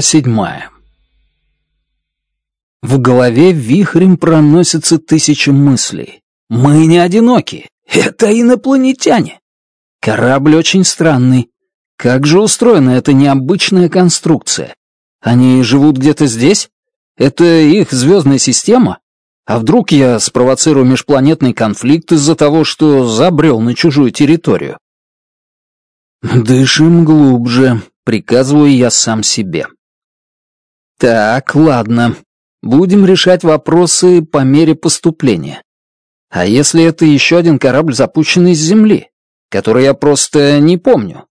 седьмая. В голове вихрем проносятся тысячи мыслей. Мы не одиноки. Это инопланетяне. Корабль очень странный. Как же устроена эта необычная конструкция? Они живут где-то здесь? Это их звездная система? А вдруг я спровоцирую межпланетный конфликт из-за того, что забрел на чужую территорию? Дышим глубже, приказываю я сам себе. Так, ладно. Будем решать вопросы по мере поступления. А если это еще один корабль, запущенный с Земли, который я просто не помню?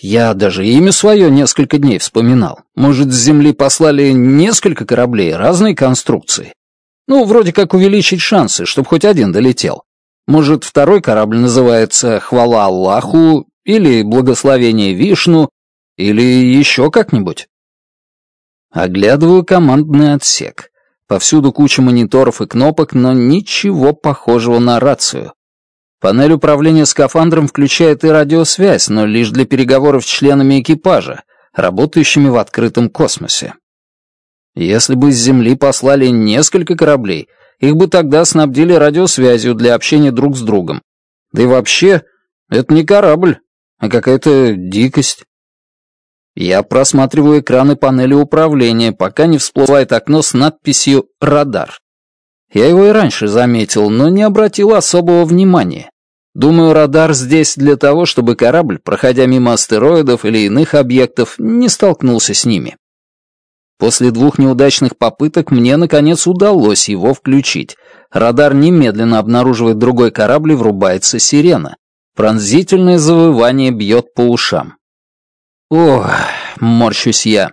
Я даже имя свое несколько дней вспоминал. Может, с Земли послали несколько кораблей разной конструкции? Ну, вроде как увеличить шансы, чтобы хоть один долетел. Может, второй корабль называется «Хвала Аллаху» или «Благословение Вишну» или еще как-нибудь? Оглядываю командный отсек. Повсюду куча мониторов и кнопок, но ничего похожего на рацию. Панель управления скафандром включает и радиосвязь, но лишь для переговоров с членами экипажа, работающими в открытом космосе. Если бы с Земли послали несколько кораблей, их бы тогда снабдили радиосвязью для общения друг с другом. Да и вообще, это не корабль, а какая-то дикость. Я просматриваю экраны панели управления, пока не всплывает окно с надписью «Радар». Я его и раньше заметил, но не обратил особого внимания. Думаю, радар здесь для того, чтобы корабль, проходя мимо астероидов или иных объектов, не столкнулся с ними. После двух неудачных попыток мне, наконец, удалось его включить. Радар немедленно обнаруживает другой корабль и врубается сирена. Пронзительное завывание бьет по ушам. Ох, морщусь я.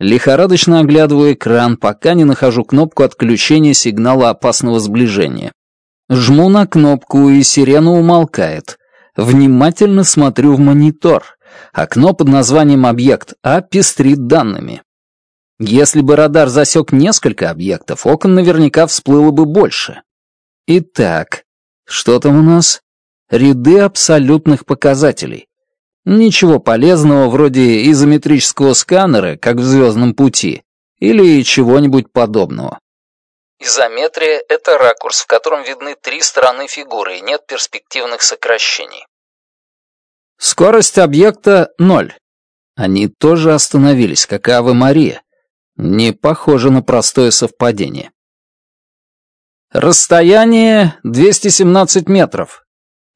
Лихорадочно оглядываю экран, пока не нахожу кнопку отключения сигнала опасного сближения. Жму на кнопку, и сирена умолкает. Внимательно смотрю в монитор. Окно под названием «Объект А» пестрит данными. Если бы радар засек несколько объектов, окон наверняка всплыло бы больше. Итак, что там у нас? Ряды абсолютных показателей. Ничего полезного вроде изометрического сканера, как в «Звездном пути», или чего-нибудь подобного. Изометрия — это ракурс, в котором видны три стороны фигуры и нет перспективных сокращений. Скорость объекта — ноль. Они тоже остановились, как и Ава Мария. Не похоже на простое совпадение. Расстояние — 217 метров.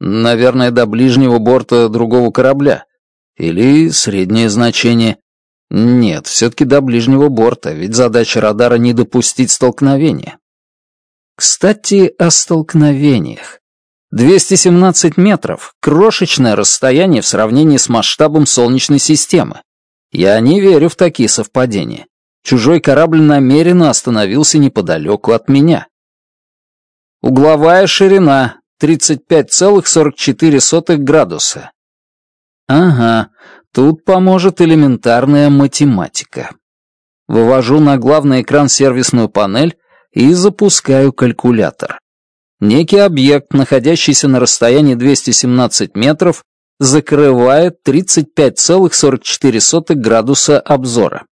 Наверное, до ближнего борта другого корабля. Или среднее значение. Нет, все-таки до ближнего борта, ведь задача радара не допустить столкновения. Кстати, о столкновениях. 217 метров — крошечное расстояние в сравнении с масштабом Солнечной системы. Я не верю в такие совпадения. Чужой корабль намеренно остановился неподалеку от меня. Угловая ширина 35,44 градуса. Ага, тут поможет элементарная математика. Вывожу на главный экран сервисную панель и запускаю калькулятор. Некий объект, находящийся на расстоянии 217 метров, закрывает 35,44 градуса обзора.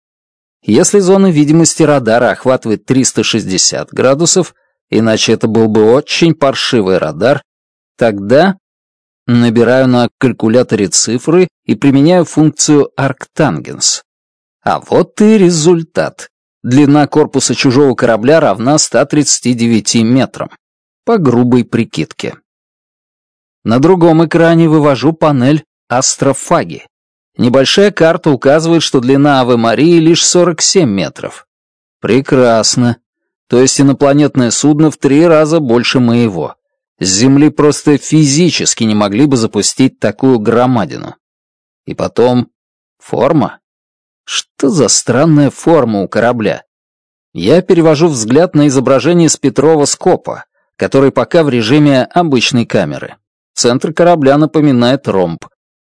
Если зона видимости радара охватывает 360 градусов, иначе это был бы очень паршивый радар, тогда набираю на калькуляторе цифры и применяю функцию арктангенс. А вот и результат. Длина корпуса чужого корабля равна 139 метрам. По грубой прикидке. На другом экране вывожу панель астрофаги. Небольшая карта указывает, что длина Авы Марии лишь 47 метров. Прекрасно. То есть инопланетное судно в три раза больше моего. С Земли просто физически не могли бы запустить такую громадину. И потом... Форма? Что за странная форма у корабля? Я перевожу взгляд на изображение с Петрова скопа, который пока в режиме обычной камеры. Центр корабля напоминает ромб.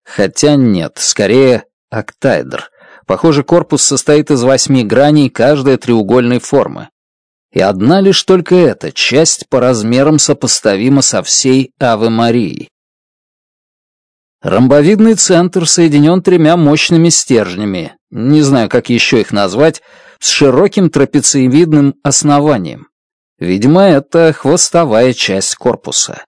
Хотя нет, скорее октайдр. Похоже, корпус состоит из восьми граней каждой треугольной формы. И одна лишь только эта часть по размерам сопоставима со всей Авы Марии. Ромбовидный центр соединен тремя мощными стержнями, не знаю, как еще их назвать, с широким трапециевидным основанием. Видимо, это хвостовая часть корпуса.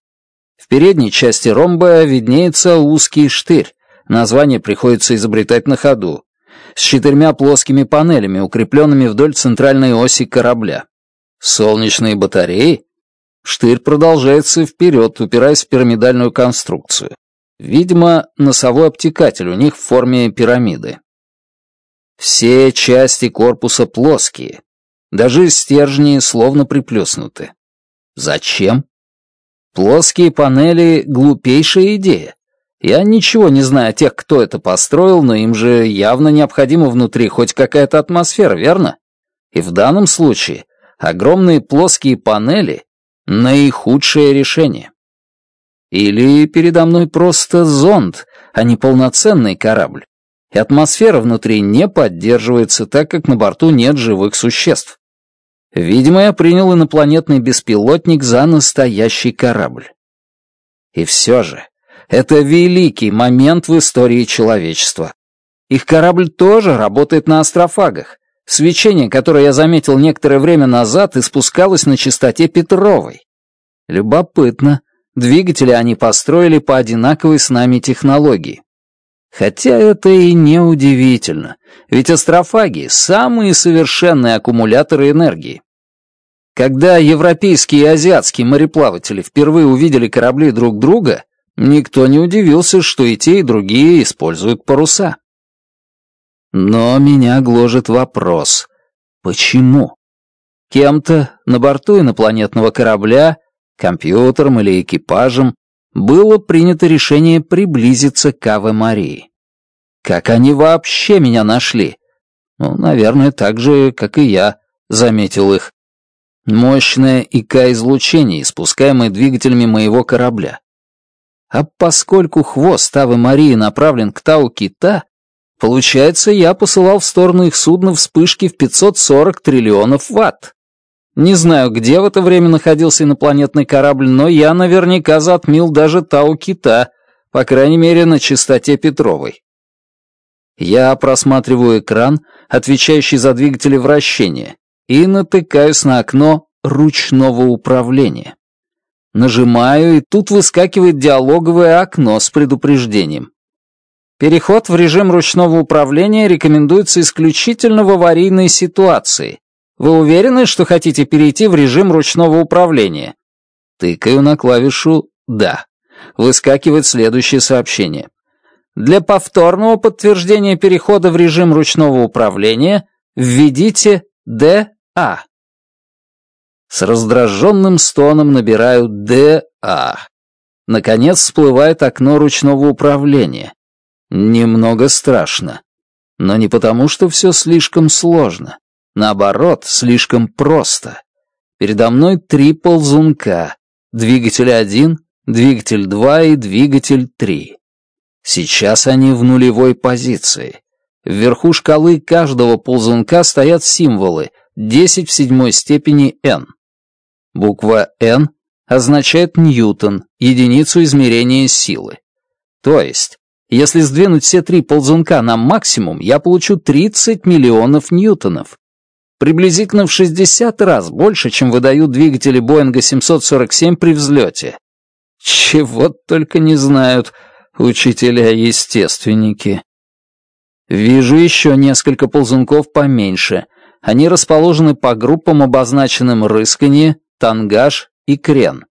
В передней части ромба виднеется узкий штырь, название приходится изобретать на ходу, с четырьмя плоскими панелями, укрепленными вдоль центральной оси корабля. Солнечные батареи? Штырь продолжается вперед, упираясь в пирамидальную конструкцию. Видимо, носовой обтекатель у них в форме пирамиды. Все части корпуса плоские. Даже стержни словно приплюснуты. Зачем? Плоские панели — глупейшая идея. Я ничего не знаю о тех, кто это построил, но им же явно необходима внутри хоть какая-то атмосфера, верно? И в данном случае огромные плоские панели — наихудшее решение. Или передо мной просто зонд, а не полноценный корабль, и атмосфера внутри не поддерживается, так как на борту нет живых существ. Видимо, я принял инопланетный беспилотник за настоящий корабль. И все же, это великий момент в истории человечества. Их корабль тоже работает на астрофагах, Свечение, которое я заметил некоторое время назад, испускалось на частоте Петровой. Любопытно. Двигатели они построили по одинаковой с нами технологии. Хотя это и не удивительно, ведь астрофаги — самые совершенные аккумуляторы энергии. Когда европейские и азиатские мореплаватели впервые увидели корабли друг друга, никто не удивился, что и те, и другие используют паруса. Но меня гложет вопрос. Почему? Кем-то на борту инопланетного корабля, компьютером или экипажем, было принято решение приблизиться к Аве Марии. Как они вообще меня нашли? Ну, наверное, так же, как и я, заметил их. Мощное ИК-излучение, испускаемое двигателями моего корабля. А поскольку хвост Авы Марии направлен к Тау-Кита, Получается, я посылал в сторону их судна вспышки в 540 триллионов ватт. Не знаю, где в это время находился инопланетный корабль, но я наверняка затмил даже Тау-Кита, по крайней мере, на частоте Петровой. Я просматриваю экран, отвечающий за двигатели вращения, и натыкаюсь на окно ручного управления. Нажимаю, и тут выскакивает диалоговое окно с предупреждением. Переход в режим ручного управления рекомендуется исключительно в аварийной ситуации. Вы уверены, что хотите перейти в режим ручного управления? Тыкаю на клавишу «Да». Выскакивает следующее сообщение. Для повторного подтверждения перехода в режим ручного управления введите «ДА». С раздраженным стоном набираю «ДА». Наконец всплывает окно ручного управления. Немного страшно. Но не потому, что все слишком сложно. Наоборот, слишком просто. Передо мной три ползунка. Двигатель один, двигатель два и двигатель три. Сейчас они в нулевой позиции. Вверху шкалы каждого ползунка стоят символы 10 в седьмой степени n. Буква n означает ньютон, единицу измерения силы. То есть, если сдвинуть все три ползунка на максимум, я получу 30 миллионов ньютонов. Приблизительно в 60 раз больше, чем выдают двигатели Боинга 747 при взлете. Чего только не знают учителя-естественники. Вижу еще несколько ползунков поменьше. Они расположены по группам, обозначенным рысканье, тангаж и крен.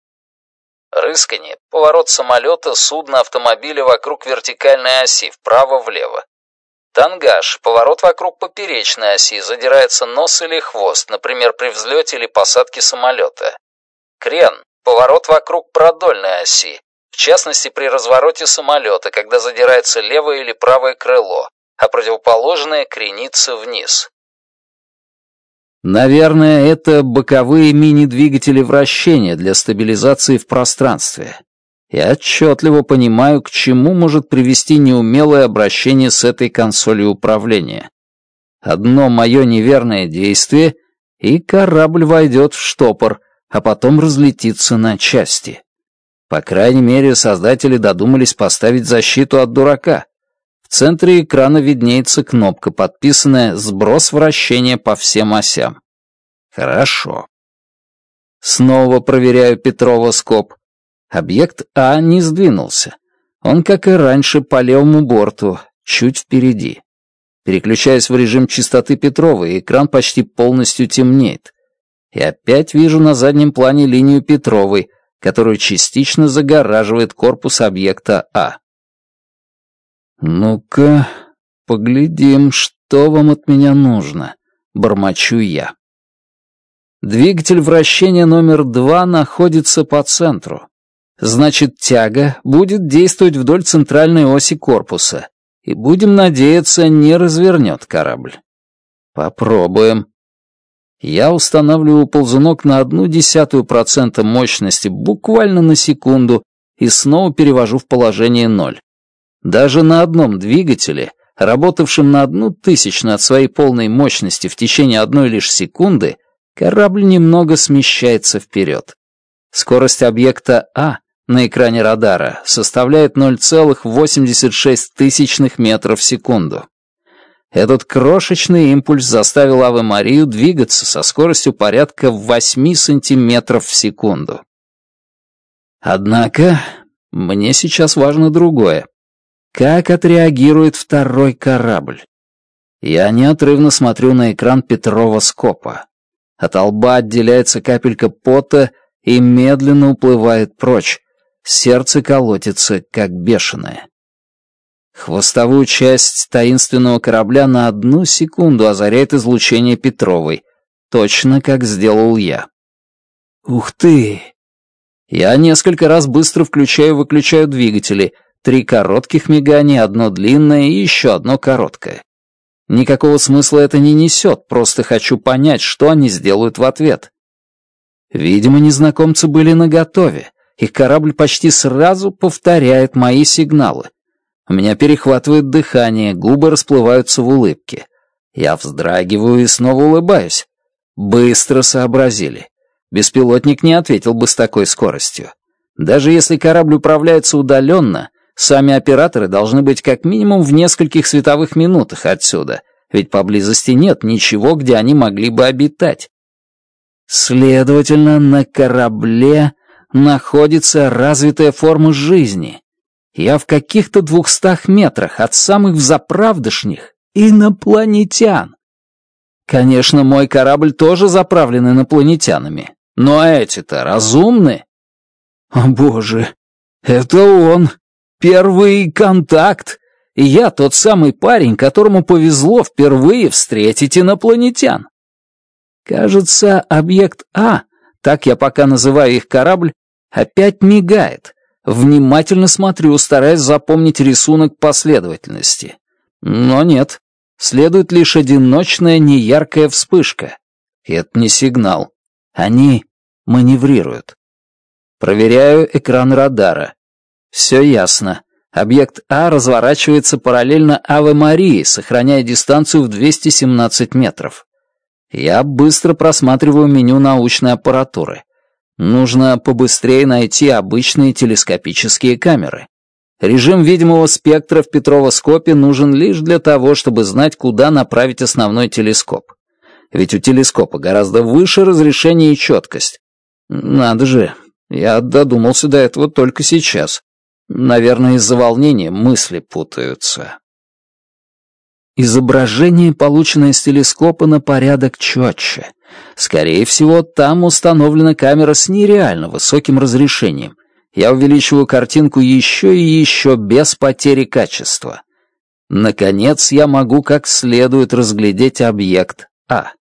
Рысканье Поворот самолета, судна, автомобиля вокруг вертикальной оси, вправо-влево. Тангаж. Поворот вокруг поперечной оси, задирается нос или хвост, например, при взлете или посадке самолета. Крен. Поворот вокруг продольной оси, в частности, при развороте самолета, когда задирается левое или правое крыло, а противоположное кренится вниз. Наверное, это боковые мини-двигатели вращения для стабилизации в пространстве. Я отчетливо понимаю, к чему может привести неумелое обращение с этой консолью управления. Одно мое неверное действие, и корабль войдет в штопор, а потом разлетится на части. По крайней мере, создатели додумались поставить защиту от дурака. В центре экрана виднеется кнопка, подписанная «Сброс вращения по всем осям». Хорошо. Снова проверяю Петрова скоб. Объект А не сдвинулся. Он, как и раньше, по левому борту, чуть впереди. Переключаясь в режим чистоты Петрова, экран почти полностью темнеет. И опять вижу на заднем плане линию Петровой, которую частично загораживает корпус объекта А. «Ну-ка, поглядим, что вам от меня нужно», — бормочу я. Двигатель вращения номер два находится по центру. Значит, тяга будет действовать вдоль центральной оси корпуса, и, будем надеяться, не развернет корабль. Попробуем. Я устанавливаю ползунок на одну десятую процента мощности буквально на секунду и снова перевожу в положение ноль. Даже на одном двигателе, работавшем на одну тысячную от своей полной мощности в течение одной лишь секунды, корабль немного смещается вперед. Скорость объекта А на экране радара составляет 0,86 метров в секунду. Этот крошечный импульс заставил Аве Марию двигаться со скоростью порядка 8 сантиметров в секунду. Однако мне сейчас важно другое. Как отреагирует второй корабль? Я неотрывно смотрю на экран Петрова скопа. От лба отделяется капелька пота и медленно уплывает прочь, Сердце колотится, как бешеное. Хвостовую часть таинственного корабля на одну секунду озаряет излучение Петровой, точно как сделал я. «Ух ты!» Я несколько раз быстро включаю и выключаю двигатели, три коротких мигания, одно длинное и еще одно короткое. Никакого смысла это не несет, просто хочу понять, что они сделают в ответ. Видимо, незнакомцы были наготове и корабль почти сразу повторяет мои сигналы. У меня перехватывает дыхание, губы расплываются в улыбке. Я вздрагиваю и снова улыбаюсь. Быстро сообразили. Беспилотник не ответил бы с такой скоростью. Даже если корабль управляется удаленно, сами операторы должны быть как минимум в нескольких световых минутах отсюда, ведь поблизости нет ничего, где они могли бы обитать. Следовательно, на корабле находится развитая форма жизни. Я в каких-то двухстах метрах от самых заправдышних инопланетян. Конечно, мой корабль тоже заправлен инопланетянами, но эти-то разумны. О, боже, это он. Первый контакт. И я тот самый парень, которому повезло впервые встретить инопланетян. Кажется, объект А, так я пока называю их корабль, опять мигает, внимательно смотрю, стараясь запомнить рисунок последовательности. Но нет, следует лишь одиночная неяркая вспышка. Это не сигнал. Они маневрируют. Проверяю экран радара. Все ясно. Объект А разворачивается параллельно Аве Марии, сохраняя дистанцию в 217 метров. Я быстро просматриваю меню научной аппаратуры. Нужно побыстрее найти обычные телескопические камеры. Режим видимого спектра в Петровоскопе нужен лишь для того, чтобы знать, куда направить основной телескоп. Ведь у телескопа гораздо выше разрешение и четкость. Надо же, я додумался до этого только сейчас. Наверное, из-за волнения мысли путаются. Изображение, полученное с телескопа, на порядок четче — Скорее всего, там установлена камера с нереально высоким разрешением. Я увеличиваю картинку еще и еще без потери качества. Наконец, я могу как следует разглядеть объект А.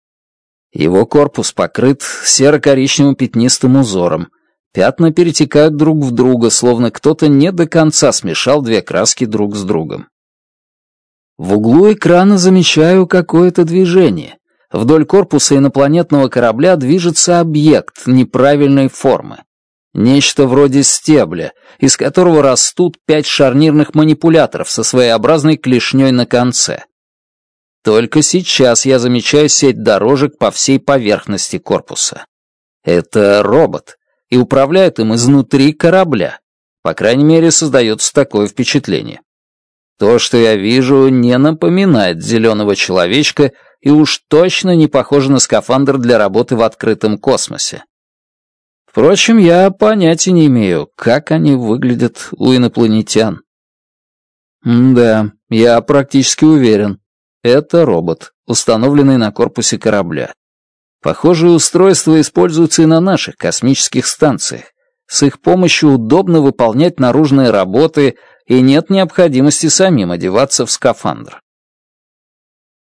Его корпус покрыт серо-коричневым пятнистым узором. Пятна перетекают друг в друга, словно кто-то не до конца смешал две краски друг с другом. В углу экрана замечаю какое-то движение. Вдоль корпуса инопланетного корабля движется объект неправильной формы. Нечто вроде стебля, из которого растут пять шарнирных манипуляторов со своеобразной клешней на конце. Только сейчас я замечаю сеть дорожек по всей поверхности корпуса. Это робот, и управляет им изнутри корабля. По крайней мере, создается такое впечатление. То, что я вижу, не напоминает зеленого человечка, и уж точно не похожа на скафандр для работы в открытом космосе. Впрочем, я понятия не имею, как они выглядят у инопланетян. Да, я практически уверен. Это робот, установленный на корпусе корабля. Похожие устройства используются и на наших космических станциях. С их помощью удобно выполнять наружные работы, и нет необходимости самим одеваться в скафандр.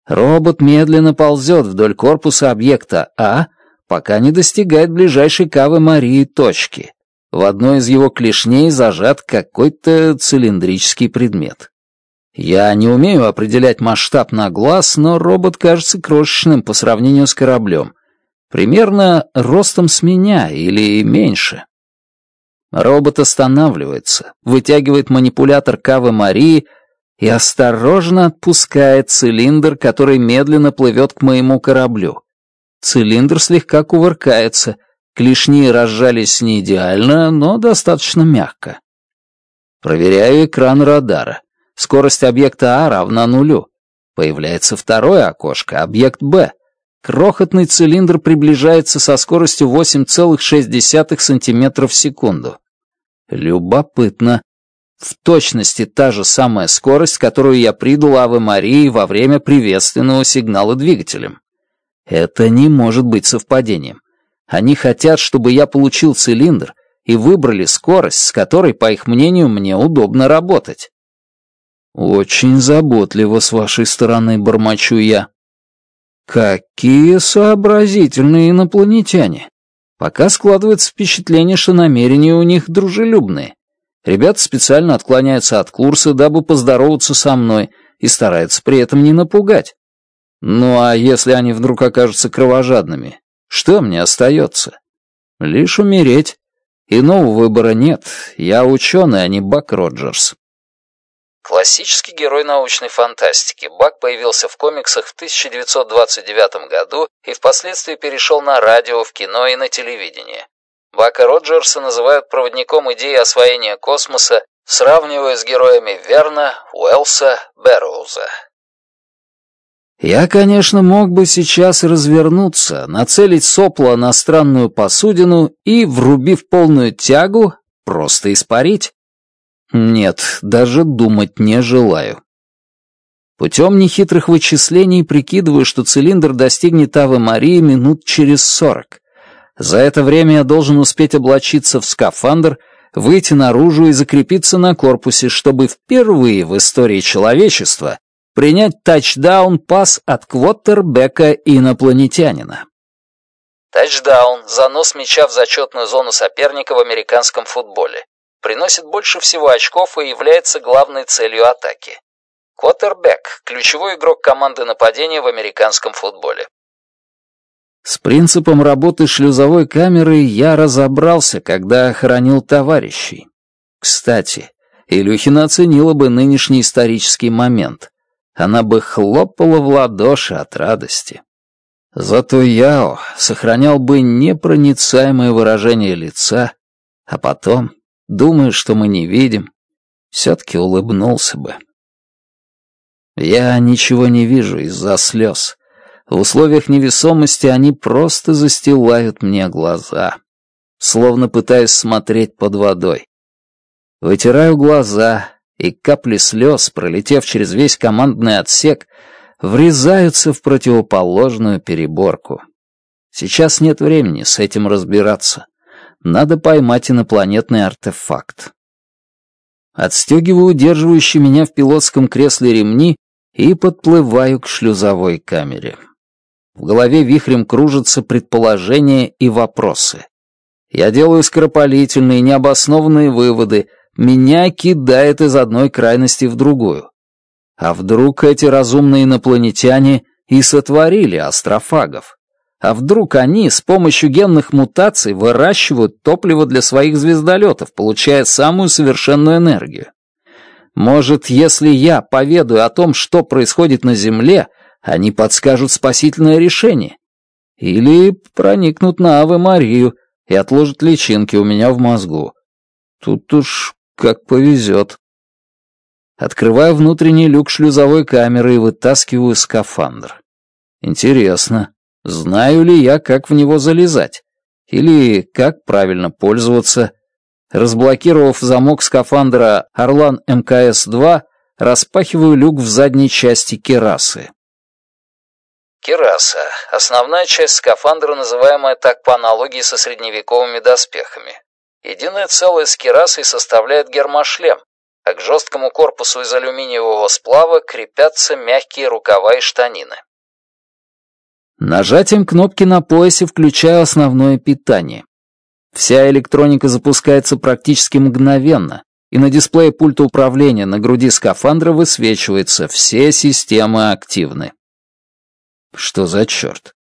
Робот медленно ползет вдоль корпуса объекта А, пока не достигает ближайшей Кавы Марии точки. В одной из его клешней зажат какой-то цилиндрический предмет. Я не умею определять масштаб на глаз, но робот кажется крошечным по сравнению с кораблем. Примерно ростом с меня или меньше. Робот останавливается, вытягивает манипулятор Кавы Марии, и осторожно отпускает цилиндр, который медленно плывет к моему кораблю. Цилиндр слегка кувыркается, клешни разжались не идеально, но достаточно мягко. Проверяю экран радара. Скорость объекта А равна нулю. Появляется второе окошко, объект Б. Крохотный цилиндр приближается со скоростью 8,6 см в секунду. Любопытно в точности та же самая скорость, которую я придал Аве Марии во время приветственного сигнала двигателем. Это не может быть совпадением. Они хотят, чтобы я получил цилиндр и выбрали скорость, с которой, по их мнению, мне удобно работать. Очень заботливо с вашей стороны, бормочу я. Какие сообразительные инопланетяне! Пока складывается впечатление, что намерения у них дружелюбные. Ребята специально отклоняются от курса, дабы поздороваться со мной, и стараются при этом не напугать. Ну а если они вдруг окажутся кровожадными, что мне остается? Лишь умереть. Иного выбора нет. Я ученый, а не Бак Роджерс. Классический герой научной фантастики, Бак появился в комиксах в 1929 году и впоследствии перешел на радио, в кино и на телевидение. Бака Роджерса называют проводником идеи освоения космоса, сравнивая с героями Верна, Уэлса, Берроуза. Я, конечно, мог бы сейчас развернуться, нацелить сопло на странную посудину и, врубив полную тягу, просто испарить. Нет, даже думать не желаю. Путем нехитрых вычислений прикидываю, что цилиндр достигнет Авы Марии минут через сорок. За это время я должен успеть облачиться в скафандр, выйти наружу и закрепиться на корпусе, чтобы впервые в истории человечества принять тачдаун-пас от квоттербека инопланетянина. Тачдаун – занос мяча в зачетную зону соперника в американском футболе. Приносит больше всего очков и является главной целью атаки. Квотербек – ключевой игрок команды нападения в американском футболе. С принципом работы шлюзовой камеры я разобрался, когда хоронил товарищей. Кстати, Илюхина оценила бы нынешний исторический момент. Она бы хлопала в ладоши от радости. Зато Яо сохранял бы непроницаемое выражение лица, а потом, думая, что мы не видим, все-таки улыбнулся бы. Я ничего не вижу из-за слез. В условиях невесомости они просто застилают мне глаза, словно пытаясь смотреть под водой. Вытираю глаза, и капли слез, пролетев через весь командный отсек, врезаются в противоположную переборку. Сейчас нет времени с этим разбираться. Надо поймать инопланетный артефакт. Отстегиваю удерживающие меня в пилотском кресле ремни и подплываю к шлюзовой камере. В голове вихрем кружатся предположения и вопросы. Я делаю скоропалительные, необоснованные выводы, меня кидает из одной крайности в другую. А вдруг эти разумные инопланетяне и сотворили астрофагов? А вдруг они с помощью генных мутаций выращивают топливо для своих звездолетов, получая самую совершенную энергию? Может, если я поведаю о том, что происходит на Земле, они подскажут спасительное решение. Или проникнут на Авы Марию и отложат личинки у меня в мозгу. Тут уж как повезет. Открываю внутренний люк шлюзовой камеры и вытаскиваю скафандр. Интересно, знаю ли я, как в него залезать? Или как правильно пользоваться? Разблокировав замок скафандра «Орлан МКС-2», распахиваю люк в задней части керасы. Кираса – основная часть скафандра, называемая так по аналогии со средневековыми доспехами. Единое целое с кирасой составляет гермошлем, а к жесткому корпусу из алюминиевого сплава крепятся мягкие рукава и штанины. Нажатием кнопки на поясе включаю основное питание. Вся электроника запускается практически мгновенно, и на дисплее пульта управления на груди скафандра высвечивается «Все системы активны». Что за черт?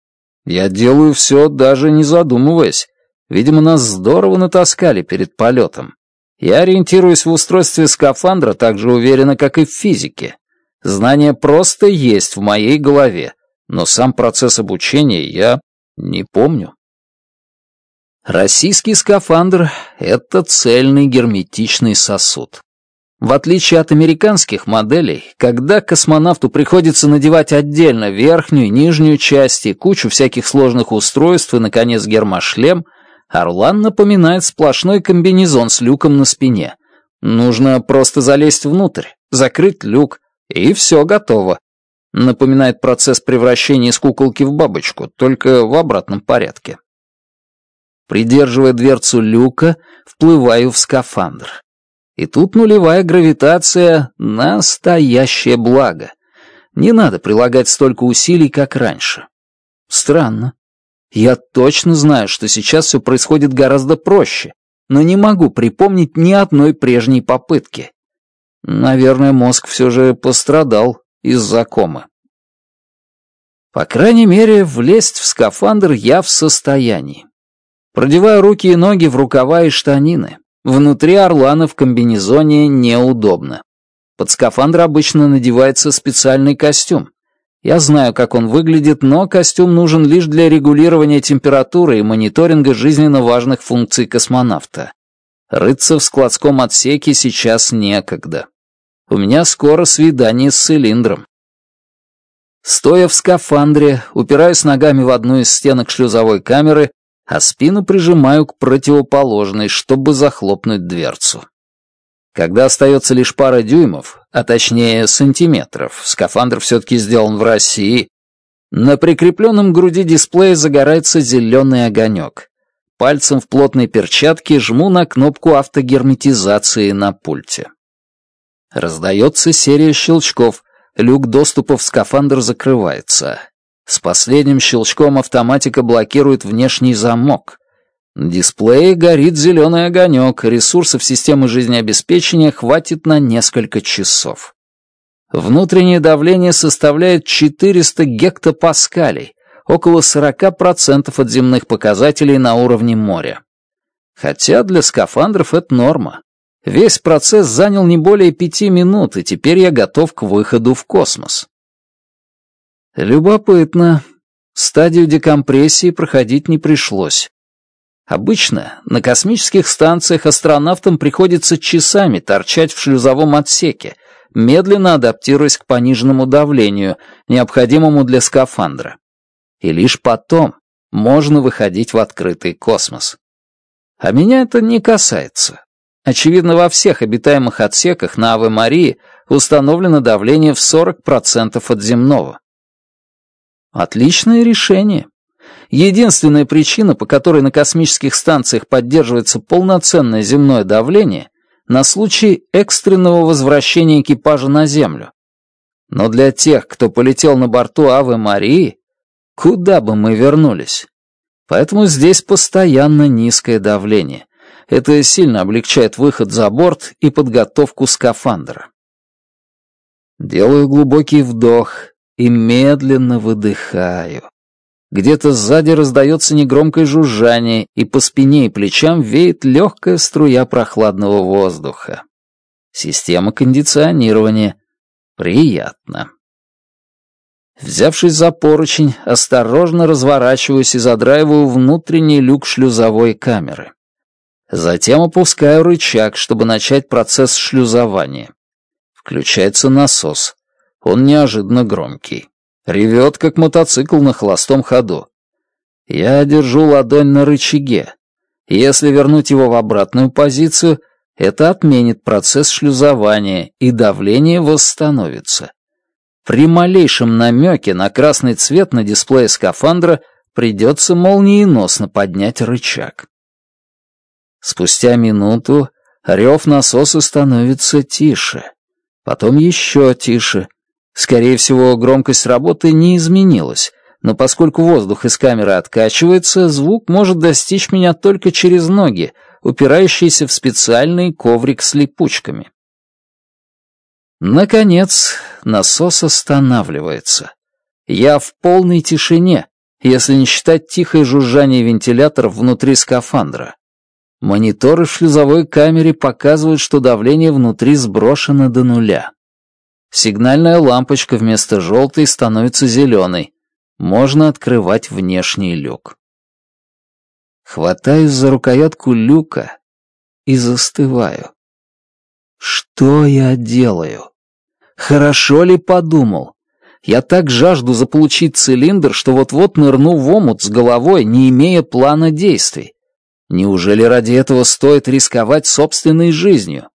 Я делаю все, даже не задумываясь. Видимо, нас здорово натаскали перед полетом. Я ориентируюсь в устройстве скафандра так же уверенно, как и в физике. Знания просто есть в моей голове, но сам процесс обучения я не помню. Российский скафандр — это цельный герметичный сосуд. В отличие от американских моделей, когда космонавту приходится надевать отдельно верхнюю и нижнюю части, кучу всяких сложных устройств и, наконец, гермошлем, Орлан напоминает сплошной комбинезон с люком на спине. Нужно просто залезть внутрь, закрыть люк, и все готово. Напоминает процесс превращения из куколки в бабочку, только в обратном порядке. Придерживая дверцу люка, вплываю в скафандр. И тут нулевая гравитация — настоящее благо. Не надо прилагать столько усилий, как раньше. Странно. Я точно знаю, что сейчас все происходит гораздо проще, но не могу припомнить ни одной прежней попытки. Наверное, мозг все же пострадал из-за комы. По крайней мере, влезть в скафандр я в состоянии. Продеваю руки и ноги в рукава и штанины. Внутри Орлана в комбинезоне неудобно. Под скафандр обычно надевается специальный костюм. Я знаю, как он выглядит, но костюм нужен лишь для регулирования температуры и мониторинга жизненно важных функций космонавта. Рыться в складском отсеке сейчас некогда. У меня скоро свидание с цилиндром. Стоя в скафандре, упираясь ногами в одну из стенок шлюзовой камеры, а спину прижимаю к противоположной, чтобы захлопнуть дверцу. Когда остается лишь пара дюймов, а точнее сантиметров, скафандр все-таки сделан в России, на прикрепленном к груди дисплее загорается зеленый огонек. Пальцем в плотной перчатке жму на кнопку автогерметизации на пульте. Раздается серия щелчков, люк доступа в скафандр закрывается, с последним щелчком автоматика блокирует внешний замок. На дисплее горит зеленый огонек, ресурсов системы жизнеобеспечения хватит на несколько часов. Внутреннее давление составляет 400 гектопаскалей, около 40% от земных показателей на уровне моря. Хотя для скафандров это норма. Весь процесс занял не более пяти минут, и теперь я готов к выходу в космос. Любопытно. Стадию декомпрессии проходить не пришлось. Обычно на космических станциях астронавтам приходится часами торчать в шлюзовом отсеке, медленно адаптируясь к пониженному давлению, необходимому для скафандра. И лишь потом можно выходить в открытый космос. А меня это не касается. Очевидно, во всех обитаемых отсеках на Аве Марии установлено давление в 40% от земного. Отличное решение. Единственная причина, по которой на космических станциях поддерживается полноценное земное давление, на случай экстренного возвращения экипажа на Землю. Но для тех, кто полетел на борту Авы Марии, куда бы мы вернулись? Поэтому здесь постоянно низкое давление. Это сильно облегчает выход за борт и подготовку скафандра. Делаю глубокий вдох и медленно выдыхаю. Где-то сзади раздается негромкое жужжание, и по спине и плечам веет легкая струя прохладного воздуха. Система кондиционирования. Приятно. Взявшись за поручень, осторожно разворачиваюсь и задраиваю внутренний люк шлюзовой камеры. Затем опускаю рычаг, чтобы начать процесс шлюзования. Включается насос. Он неожиданно громкий. Ревет, как мотоцикл на холостом ходу. Я держу ладонь на рычаге. Если вернуть его в обратную позицию, это отменит процесс шлюзования, и давление восстановится. При малейшем намеке на красный цвет на дисплее скафандра придется молниеносно поднять рычаг. Спустя минуту рев насоса становится тише, потом еще тише — Скорее всего, громкость работы не изменилась, но поскольку воздух из камеры откачивается, звук может достичь меня только через ноги, упирающиеся в специальный коврик с липучками. Наконец, насос останавливается. Я в полной тишине, если не считать тихое жужжание вентиляторов внутри скафандра. Мониторы в шлюзовой камере показывают, что давление внутри сброшено до нуля. Сигнальная лампочка вместо желтой становится зеленой. Можно открывать внешний люк. Хватаюсь за рукоятку люка и застываю. Что я делаю? Хорошо ли подумал? Я так жажду заполучить цилиндр, что вот-вот нырну в омут с головой, не имея плана действий. Неужели ради этого стоит рисковать собственной жизнью?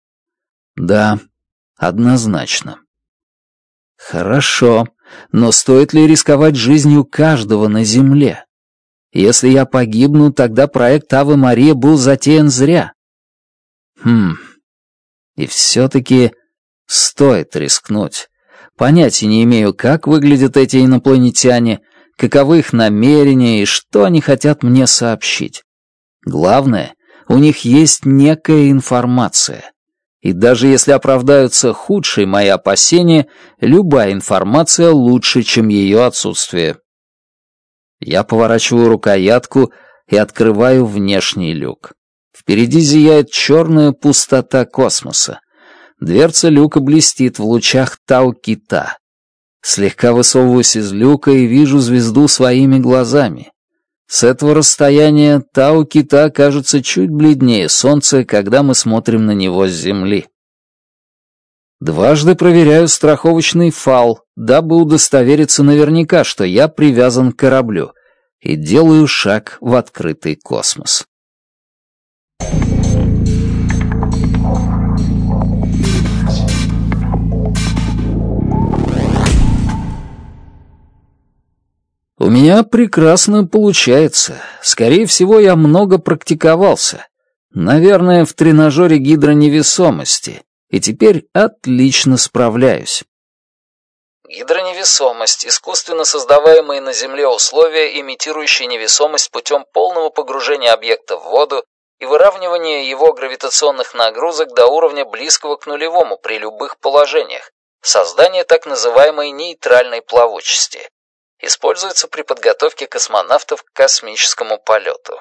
Да, однозначно. Хорошо, но стоит ли рисковать жизнью каждого на Земле? Если я погибну, тогда проект Авы Мария был затеян зря. Хм. И все-таки стоит рискнуть. Понятия не имею, как выглядят эти инопланетяне, каковы их намерения и что они хотят мне сообщить. Главное, у них есть некая информация. И даже если оправдаются худшие мои опасения, любая информация лучше, чем ее отсутствие. Я поворачиваю рукоятку и открываю внешний люк. Впереди зияет черная пустота космоса. Дверца люка блестит в лучах тау-кита. Слегка высовываюсь из люка и вижу звезду своими глазами. С этого расстояния Тау кита кажется чуть бледнее солнца, когда мы смотрим на него с земли. Дважды проверяю страховочный фал, дабы удостовериться наверняка, что я привязан к кораблю, и делаю шаг в открытый космос. Thank you. «У меня прекрасно получается. Скорее всего, я много практиковался. Наверное, в тренажере гидроневесомости. И теперь отлично справляюсь». Гидроневесомость – искусственно создаваемые на Земле условия, имитирующие невесомость путем полного погружения объекта в воду и выравнивания его гравитационных нагрузок до уровня близкого к нулевому при любых положениях, создание так называемой нейтральной плавучести используется при подготовке космонавтов к космическому полету.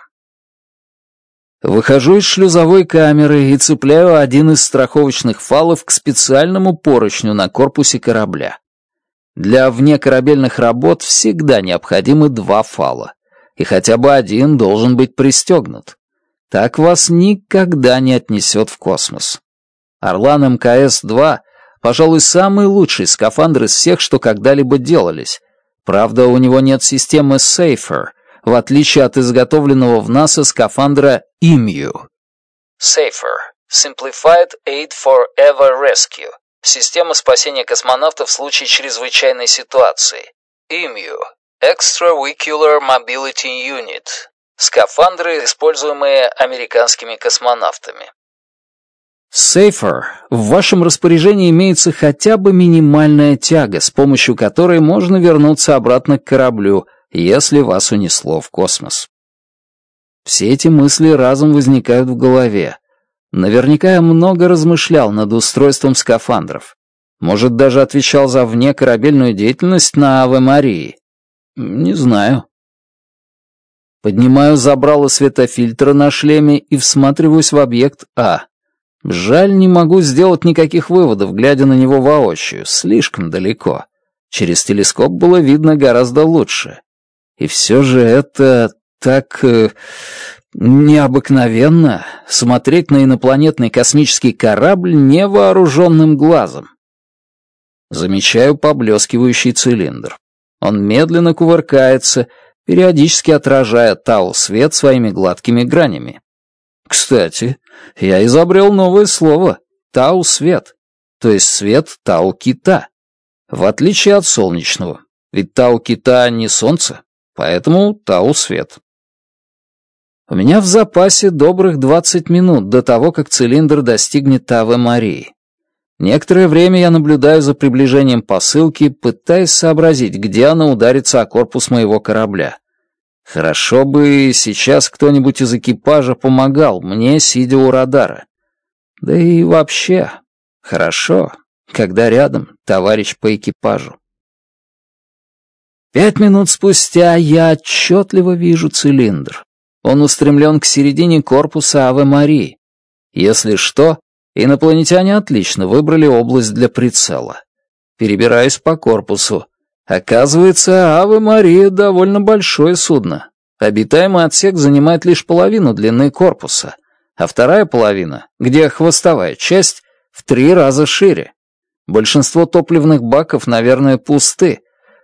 Выхожу из шлюзовой камеры и цепляю один из страховочных фалов к специальному поручню на корпусе корабля. Для внекорабельных работ всегда необходимы два фала, и хотя бы один должен быть пристегнут. Так вас никогда не отнесет в космос. «Орлан МКС-2» — пожалуй, самый лучший скафандр из всех, что когда-либо делались — Правда, у него нет системы Safer, в отличие от изготовленного в НАСА скафандра EMU. Safer – Simplified Aid for Ever Rescue – система спасения космонавтов в случае чрезвычайной ситуации. EMU – Extravehicular Mobility Unit – скафандры, используемые американскими космонавтами. Сейфер, в вашем распоряжении имеется хотя бы минимальная тяга, с помощью которой можно вернуться обратно к кораблю, если вас унесло в космос. Все эти мысли разом возникают в голове. Наверняка я много размышлял над устройством скафандров. Может, даже отвечал за внекорабельную деятельность на Аве Марии. Не знаю. Поднимаю забрало светофильтра на шлеме и всматриваюсь в объект А. Жаль, не могу сделать никаких выводов, глядя на него воочию, слишком далеко. Через телескоп было видно гораздо лучше. И все же это так э, необыкновенно смотреть на инопланетный космический корабль невооруженным глазом. Замечаю поблескивающий цилиндр. Он медленно кувыркается, периодически отражая тау свет своими гладкими гранями. Кстати, я изобрел новое слово — тау-свет, то есть свет тау-кита, в отличие от солнечного, ведь тау-кита не солнце, поэтому тау-свет. У меня в запасе добрых 20 минут до того, как цилиндр достигнет Тавы Марии. Некоторое время я наблюдаю за приближением посылки, пытаясь сообразить, где она ударится о корпус моего корабля. Хорошо бы сейчас кто-нибудь из экипажа помогал мне, сидя у радара. Да и вообще, хорошо, когда рядом товарищ по экипажу. Пять минут спустя я отчетливо вижу цилиндр. Он устремлен к середине корпуса Аве Марии. Если что, инопланетяне отлично выбрали область для прицела. Перебираюсь по корпусу. Оказывается, Авы Мария довольно большое судно. Обитаемый отсек занимает лишь половину длины корпуса, а вторая половина, где хвостовая часть, в три раза шире. Большинство топливных баков, наверное, пусты.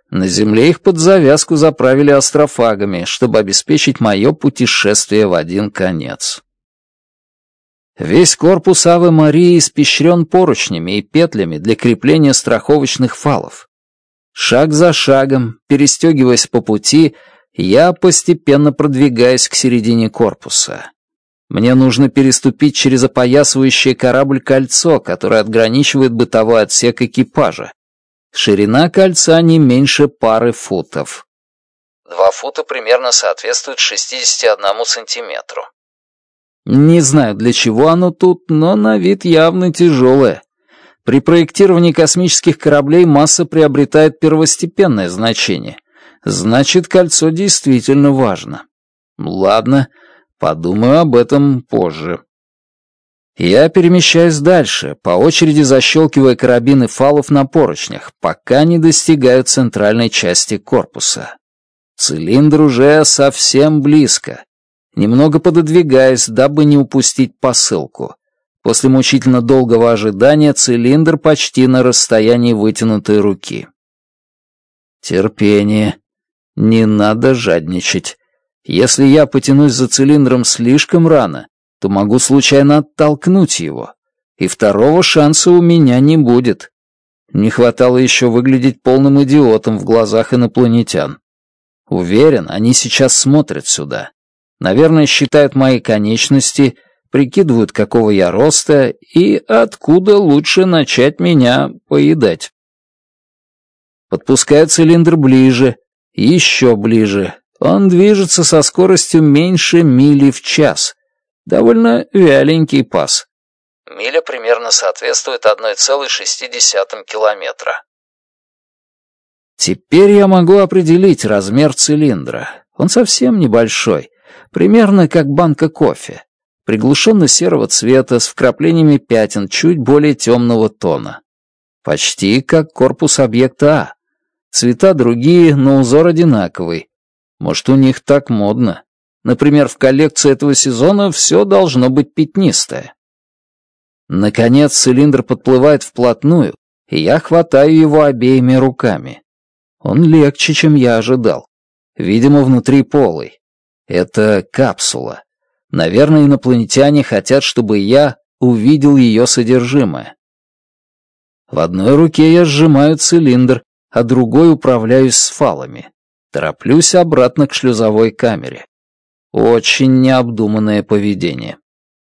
На Земле их под завязку заправили астрофагами, чтобы обеспечить мое путешествие в один конец. Весь корпус Авы Марии испещрен поручнями и петлями для крепления страховочных фалов. Шаг за шагом, перестегиваясь по пути, я постепенно продвигаюсь к середине корпуса. Мне нужно переступить через опоясывающее корабль кольцо, которое отграничивает бытовой отсек экипажа. Ширина кольца не меньше пары футов. Два фута примерно соответствует 61 сантиметру. Не знаю, для чего оно тут, но на вид явно тяжелое. При проектировании космических кораблей масса приобретает первостепенное значение. Значит, кольцо действительно важно. Ладно, подумаю об этом позже. Я перемещаюсь дальше, по очереди защелкивая карабины фалов на поручнях, пока не достигаю центральной части корпуса. Цилиндр уже совсем близко. Немного пододвигаясь, дабы не упустить посылку. После мучительно долгого ожидания цилиндр почти на расстоянии вытянутой руки. Терпение. Не надо жадничать. Если я потянусь за цилиндром слишком рано, то могу случайно оттолкнуть его. И второго шанса у меня не будет. Не хватало еще выглядеть полным идиотом в глазах инопланетян. Уверен, они сейчас смотрят сюда. Наверное, считают мои конечности — прикидывают, какого я роста и откуда лучше начать меня поедать. Подпускаю цилиндр ближе, еще ближе. Он движется со скоростью меньше мили в час. Довольно вяленький пас. Миля примерно соответствует 1,6 километра. Теперь я могу определить размер цилиндра. Он совсем небольшой, примерно как банка кофе приглушенно-серого цвета с вкраплениями пятен чуть более темного тона. Почти как корпус объекта А. Цвета другие, но узор одинаковый. Может, у них так модно. Например, в коллекции этого сезона все должно быть пятнистое. Наконец, цилиндр подплывает вплотную, и я хватаю его обеими руками. Он легче, чем я ожидал. Видимо, внутри полый. Это капсула. Наверное, инопланетяне хотят, чтобы я увидел ее содержимое. В одной руке я сжимаю цилиндр, а другой управляюсь с фалами. Тороплюсь обратно к шлюзовой камере. Очень необдуманное поведение.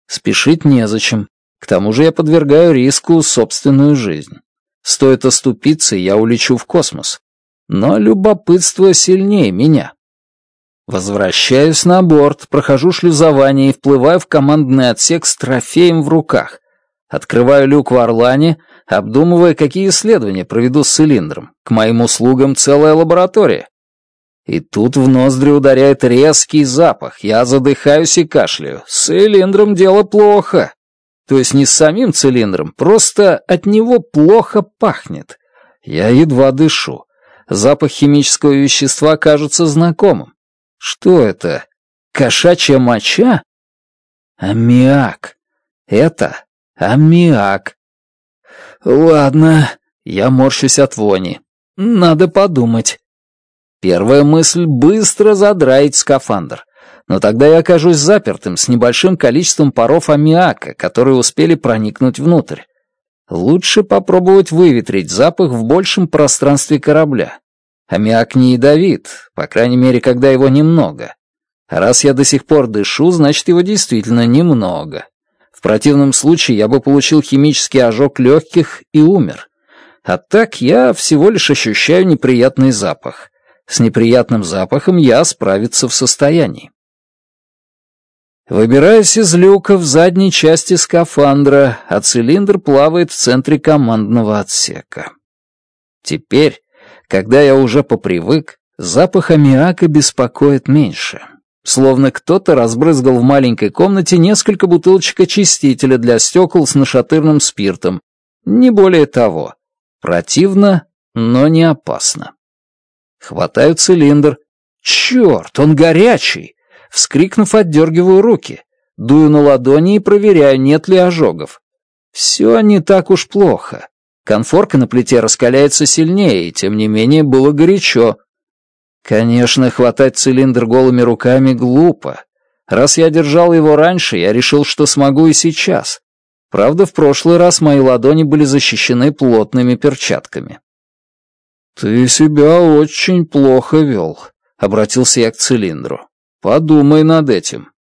Спешить незачем. К тому же я подвергаю риску собственную жизнь. Стоит оступиться, я улечу в космос. Но любопытство сильнее меня. Возвращаюсь на борт, прохожу шлюзование и вплываю в командный отсек с трофеем в руках. Открываю люк в «Орлане», обдумывая, какие исследования проведу с цилиндром. К моим услугам целая лаборатория. И тут в ноздри ударяет резкий запах. Я задыхаюсь и кашляю. С цилиндром дело плохо. То есть не с самим цилиндром, просто от него плохо пахнет. Я едва дышу. Запах химического вещества кажется знакомым. Что это? Кошачья моча? Аммиак. Это аммиак. Ладно, я морщусь от вони. Надо подумать. Первая мысль — быстро задраить скафандр. Но тогда я окажусь запертым с небольшим количеством паров аммиака, которые успели проникнуть внутрь. Лучше попробовать выветрить запах в большем пространстве корабля. Хомяк не ядовит, по крайней мере, когда его немного. Раз я до сих пор дышу, значит, его действительно немного. В противном случае я бы получил химический ожог легких и умер. А так я всего лишь ощущаю неприятный запах. С неприятным запахом я справиться в состоянии. Выбираясь из люка в задней части скафандра, а цилиндр плавает в центре командного отсека. Теперь когда я уже попривык, запах аммиака беспокоит меньше. Словно кто-то разбрызгал в маленькой комнате несколько бутылочек очистителя для стекол с нашатырным спиртом. Не более того. Противно, но не опасно. Хватаю цилиндр. «Черт, он горячий!» Вскрикнув, отдергиваю руки. Дую на ладони и проверяю, нет ли ожогов. Все не так уж плохо. Конфорка на плите раскаляется сильнее, тем не менее было горячо. Конечно, хватать цилиндр голыми руками глупо. Раз я держал его раньше, я решил, что смогу и сейчас. Правда, в прошлый раз мои ладони были защищены плотными перчатками. «Ты себя очень плохо вел», — обратился я к цилиндру. «Подумай над этим».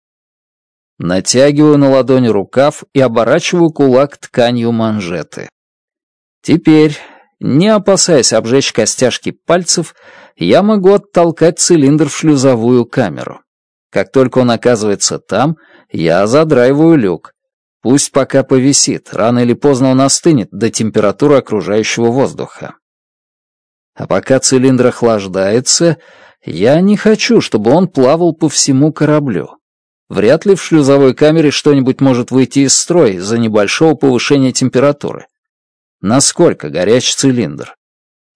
Натягиваю на ладонь рукав и оборачиваю кулак тканью манжеты. Теперь, не опасаясь обжечь костяшки пальцев, я могу оттолкать цилиндр в шлюзовую камеру. Как только он оказывается там, я задраиваю люк. Пусть пока повисит, рано или поздно он остынет до температуры окружающего воздуха. А пока цилиндр охлаждается, я не хочу, чтобы он плавал по всему кораблю. Вряд ли в шлюзовой камере что-нибудь может выйти из строя из-за небольшого повышения температуры насколько горяч цилиндр.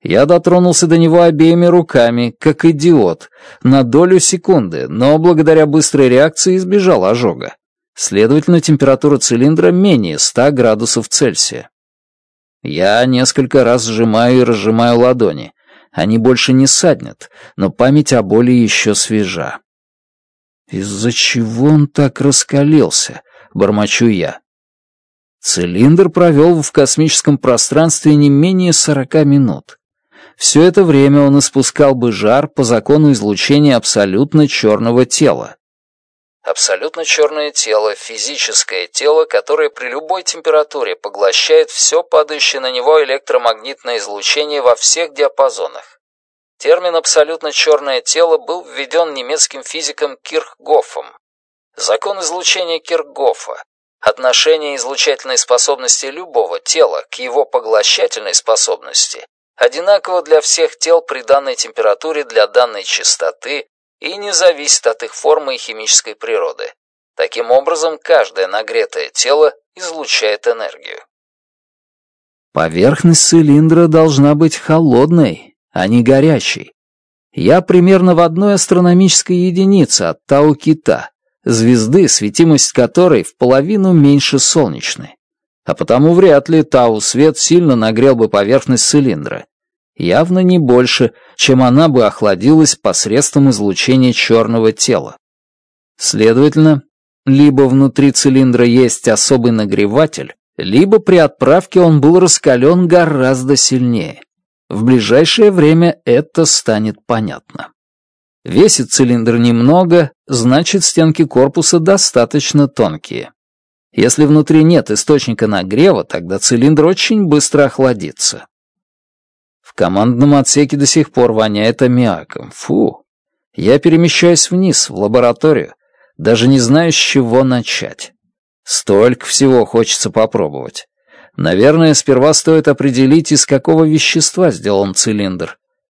Я дотронулся до него обеими руками, как идиот, на долю секунды, но благодаря быстрой реакции избежал ожога. Следовательно, температура цилиндра менее 100 градусов Цельсия. Я несколько раз сжимаю и разжимаю ладони. Они больше не саднят, но память о боли еще свежа. «Из-за чего он так раскалился?» — бормочу я. Цилиндр провел в космическом пространстве не менее 40 минут. Все это время он испускал бы жар по закону излучения абсолютно черного тела. Абсолютно черное тело — физическое тело, которое при любой температуре поглощает все падающее на него электромагнитное излучение во всех диапазонах. Термин «абсолютно черное тело» был введен немецким физиком Кирхгофом. Закон излучения Кирхгофа Отношение излучательной способности любого тела к его поглощательной способности одинаково для всех тел при данной температуре для данной частоты и не зависит от их формы и химической природы. Таким образом, каждое нагретое тело излучает энергию. Поверхность цилиндра должна быть холодной, а не горячей. Я примерно в одной астрономической единице от Тау-Кита, звезды, светимость которой в половину меньше солнечной. А потому вряд ли Тау свет сильно нагрел бы поверхность цилиндра. Явно не больше, чем она бы охладилась посредством излучения черного тела. Следовательно, либо внутри цилиндра есть особый нагреватель, либо при отправке он был раскален гораздо сильнее. В ближайшее время это станет понятно. Весит цилиндр немного, значит стенки корпуса достаточно тонкие. Если внутри нет источника нагрева, тогда цилиндр очень быстро охладится. В командном отсеке до сих пор воняет аммиаком. Фу! Я перемещаюсь вниз, в лабораторию, даже не знаю, с чего начать. Столько всего хочется попробовать. Наверное, сперва стоит определить, из какого вещества сделан цилиндр.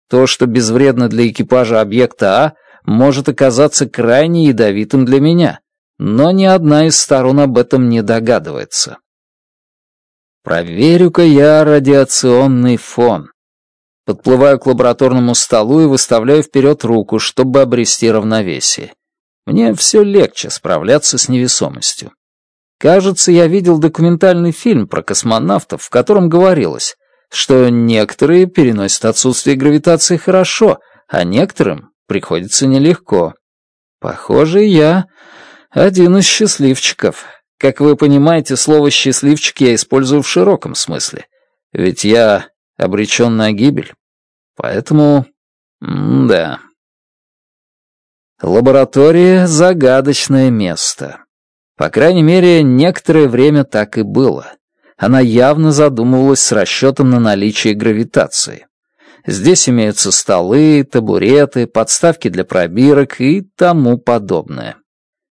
То, что безвредно для экипажа объекта А, может оказаться крайне ядовитым для меня, но ни одна из сторон об этом не догадывается. Проверю-ка я радиационный фон. Подплываю к лабораторному столу и выставляю вперед руку, чтобы обрести равновесие. Мне все легче справляться с невесомостью. Кажется, я видел документальный фильм про космонавтов, в котором говорилось, что некоторые переносят отсутствие гравитации хорошо, а некоторым приходится нелегко. Похоже, я один из счастливчиков. Как вы понимаете, слово «счастливчик» я использую в широком смысле. Ведь я обречен на гибель. Поэтому... М да. Лаборатория — загадочное место. По крайней мере, некоторое время так и было она явно задумывалась с расчетом на наличие гравитации. Здесь имеются столы, табуреты, подставки для пробирок и тому подобное.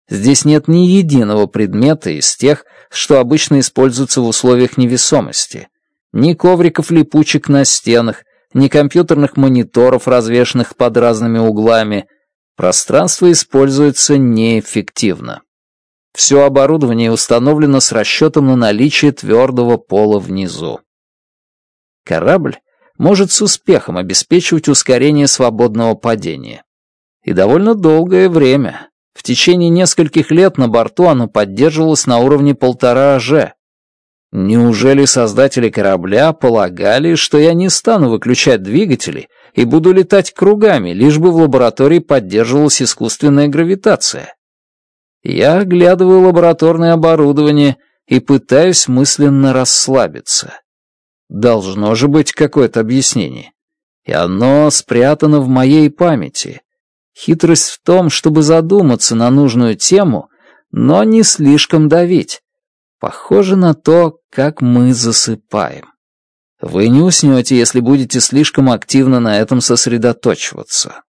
Здесь нет ни единого предмета из тех, что обычно используются в условиях невесомости. Ни ковриков-липучек на стенах, ни компьютерных мониторов, развешанных под разными углами. Пространство используется неэффективно. Все оборудование установлено с расчетом на наличие твердого пола внизу. Корабль может с успехом обеспечивать ускорение свободного падения. И довольно долгое время. В течение нескольких лет на борту оно поддерживалось на уровне полтора АЖ. Неужели создатели корабля полагали, что я не стану выключать двигатели и буду летать кругами, лишь бы в лаборатории поддерживалась искусственная гравитация? Я оглядываю лабораторное оборудование и пытаюсь мысленно расслабиться. Должно же быть какое-то объяснение. И оно спрятано в моей памяти. Хитрость в том, чтобы задуматься на нужную тему, но не слишком давить. Похоже на то, как мы засыпаем. Вы не уснете, если будете слишком активно на этом сосредоточиваться.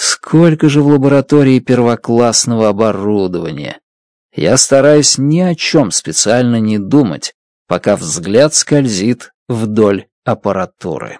Сколько же в лаборатории первоклассного оборудования! Я стараюсь ни о чем специально не думать, пока взгляд скользит вдоль аппаратуры.